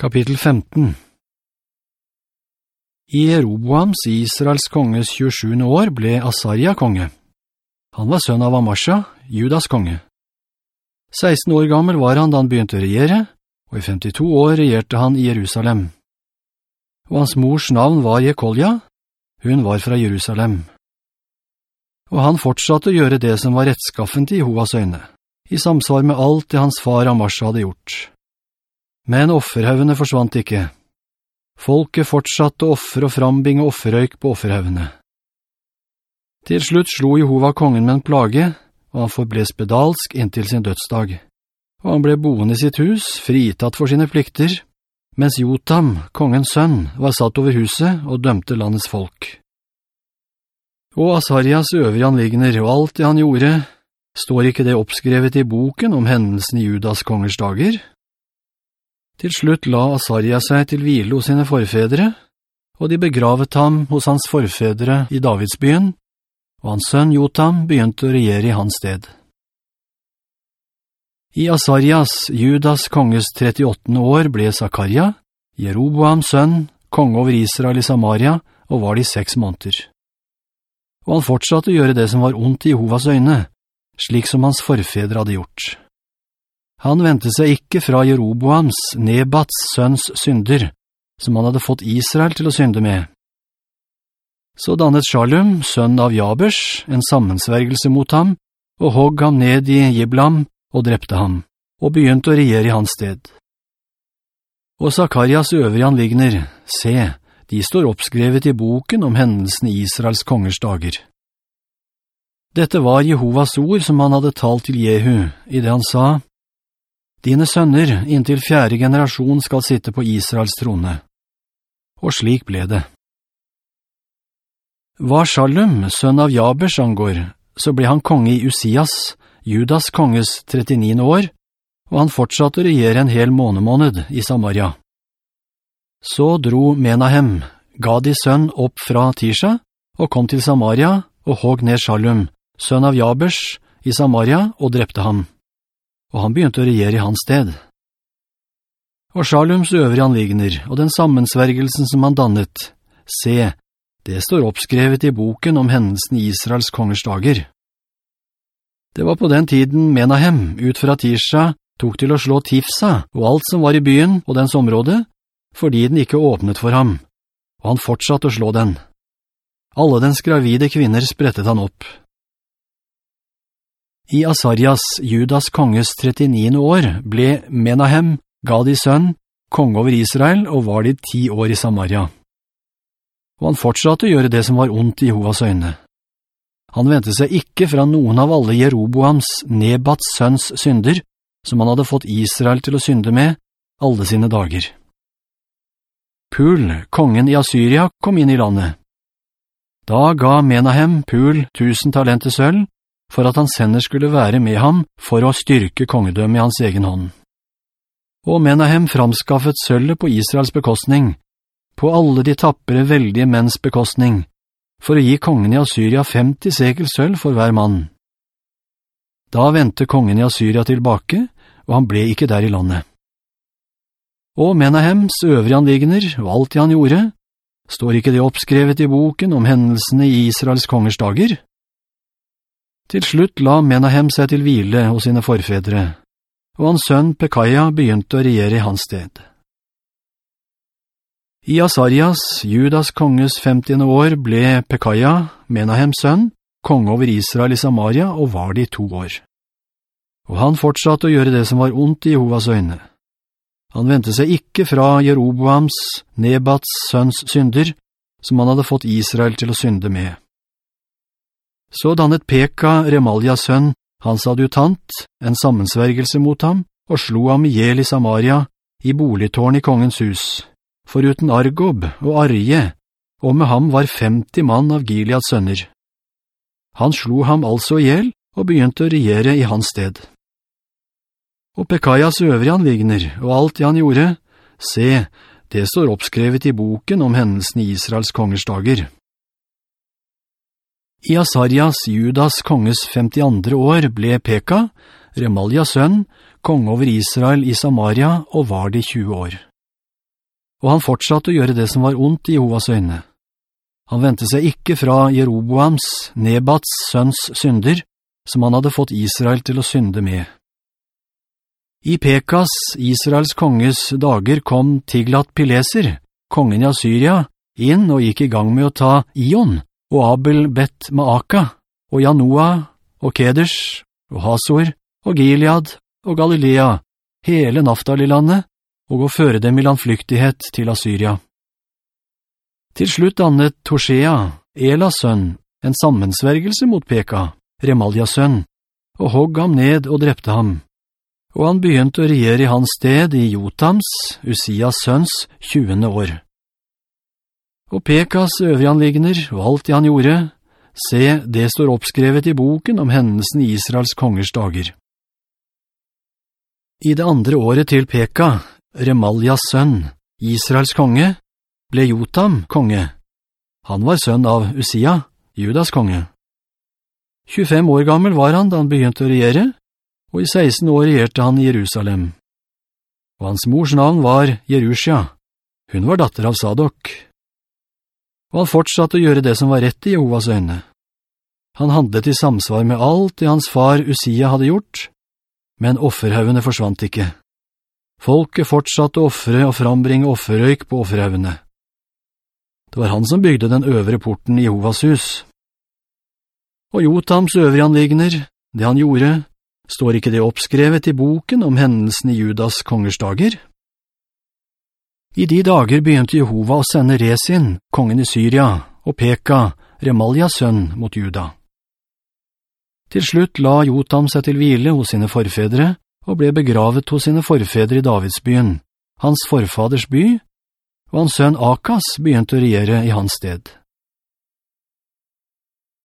Kapittel 15 I Jeroboams, Israels konges 27. år, ble Asaria konge. Han var sønn av Amasha, Judas konge. 16 år gammel var han da han begynte å regjere, og i 52 år regjerte han i Jerusalem. Og hans mors navn var Jekolja, hun var fra Jerusalem. Og han fortsatte å gjøre det som var rettskaffent i Jehovas øyne, i samsvar med alt det hans far Amasha hadde gjort. Men offerhaugene forsvant ikke. Folket fortsatte å offre og frambinge offerøyk på offerhaugene. Til slutt slo Jehova kongen med en plage, og han forble spedalsk inntil sin dødsdag. Og han ble boende i sitt hus, fritatt for sine plikter, mens Jotam, kongens sønn, var satt over huset og dømte landets folk. Og Asarias øvrige anligner og alt det han gjorde, står ikke det oppskrevet i boken om hendelsen i Judas kongers dager? Til slutt la Asaria seg til hvile hos sine forfedre, og de begravet ham hos hans forfedre i Davidsbyen, og hans sønn Jotam begynte å regjere i hans sted. I Asarias, Judas konges 38. år, ble Zakaria, Jeroboams sønn, konge over Israel i Samaria, og var de seks måneder. Og han fortsatte å gjøre det som var ondt i Jehovas øyne, slik som hans forfedre hadde gjort. Han ventet seg ikke fra Jeroboams, Nebats sønns synder, som han hadde fått Israel til å synde med. Så dannet Shalom, sønn av Jabers, en sammensvergelse mot ham, og hogg ham ned i Jiblam og drepte ham, og begynte å regjere i hans sted. Og Zakarias øvrige anliggner, se, de står oppskrevet i boken om hendelsen i Israels kongers dager. Dette var Jehovas ord som han hadde talt til Jehu, i det han sa, Dine sønner inntil fjerde generasjon skal sitte på Israels trone. Og slik ble det. Hva Shalom, sønn av Jabers, angår, så ble han konge i Usias, Judas konges 39. år, og han fortsatte å regjere en hel månemåned i Samaria. Så dro Menahem, Gadis sønn, opp fra Tisha, og kom til Samaria, og hogg ned Shalom, sønn av Jabers, i Samaria, og drepte ham og han begynte å regjere i hans sted. Og Shalums øvrige anligner, og den sammensvergelsen som han dannet, se, det står oppskrevet i boken om hendelsen i Israels kongers dager. Det var på den tiden Menahem, ut fra Tisha, tok til å slå Tifsa og alt som var i byen og dens område, fordi den ikke åpnet for ham, og han fortsatte å slå den. Alle dens gravide kvinner sprettet han opp. I Asarias, Judas konges 39. år, ble Menahem, Gadis sønn, konge over Israel og var de ti år i Samaria. Og han fortsatte å gjøre det som var ondt i Jehovas øyne. Han ventet seg ikke fra noen av alle Jeroboams, Nebats sønns synder, som han hadde fått Israel til å synde med, alle sine dager. Pul, kongen i Assyria, kom inn i landet. Da ga Menahem Pul tusen talenter sølv, for at hans hender skulle være med ham for å styrke kongedømme i hans egen hånd. Og Menahem framskaffet sølvet på Israels bekostning, på alle de tappere veldige menns bekostning, for å gi kongen i Assyria 50 sekel sølv for hver mann. Da ventet kongen i Assyria tilbake, og han ble ikke der i landet. Og Menahems øvrige anligner, og alt han gjorde, står ikke det oppskrevet i boken om hendelsene i Israels kongers dager? Til slutt la Menahem seg til hvile hos sine forfedre, og hans sønn Pekaja begynte å regjere i hans sted. I Asarias, Judas konges 50. år, ble Pekaja, Menahems sønn, konge over Israel i Samaria og var det i to år. Og han fortsatte å gjøre det som var ondt i Jehovas øyne. Han ventet seg ikke fra Jeroboams, Nebats sønns synder, som han hadde fått Israel til å synde med. Så dannet Peka, Remaljas sønn, hans adjutant, en sammensvergelse mot ham, og slo ham ihjel i Samaria, i boligtårn i kongens hus, foruten Argob og Arje, og med ham var 50 mann av Gileads sønner. Han slo ham altså ihjel, og begynte å regjere i hans sted. Og Pekajas øvrige anligner, og alt det han gjorde, se, det står oppskrevet i boken om hendelsen i Israels kongers dager. I Asarias, Judas konges 52. år, ble Peka, Remaljas sønn, konge over Israel i Samaria, og var det 20 år. og han fortsatte å gjøre det som var ondt i Jehovas øyne. Han ventet seg ikke fra Jeroboams, Nebats sønns synder, som han hadde fått Israel til å synde med. I Pekas, Israels konges dager, kom Tiglat Pileser, kongen i Assyria, inn og gikk i gang med å ta Ion, og Abel Bet Maaka, og Janoa, og Keders, og Hasor, og Gilead, og Galilea, hele Naftali-landet, og å føre dem i landflyktighet til Assyria. Til slutt dannet Toshea, Elas sønn, en sammensvergelse mot Peka, Remaljas sønn, og hogg ham ned og drepte ham. Og han begynte å regjere i hans sted i Jotams, Usias sønns, 20. år. Og Pekas øvrige anliggender og alt det han gjorde, se, det står oppskrevet i boken om hendelsen i Israels kongers dager. I det andre året til Peka, Remaljas sønn, Israels konge, ble Jotam konge. Han var sønn av Usia, Judas konge. 25 år gammel var han da han begynte å regjere, og i 16 år regjerte han i Jerusalem. Og hans mors navn var Jerusha. Hun var datter av Sadok. Og han fortsatte å gjøre det som var rett i Jehovas øyne. Han handlet i samsvar med alt det hans far Usia hadde gjort, men offerhaugene forsvant ikke. Folket fortsatte å offre og frambringe offerrøyk på offerhaugene. Det var han som bygde den øvre porten i Jehovas hus. Og Jotams øvrige anligner, det han gjorde, står ikke det oppskrevet i boken om hendelsen i Judas kongers dager? I de dager begynte Jehova å sende Resin, kongen i Syria, og Peka, Remaljas sønn, mot Juda. Til slutt la Jotam seg til hvile hos sine forfedre, og ble begravet hos sine forfedre i Davidsbyen, hans forfaders by, og hans sønn Akas begynte å regjere i hans sted.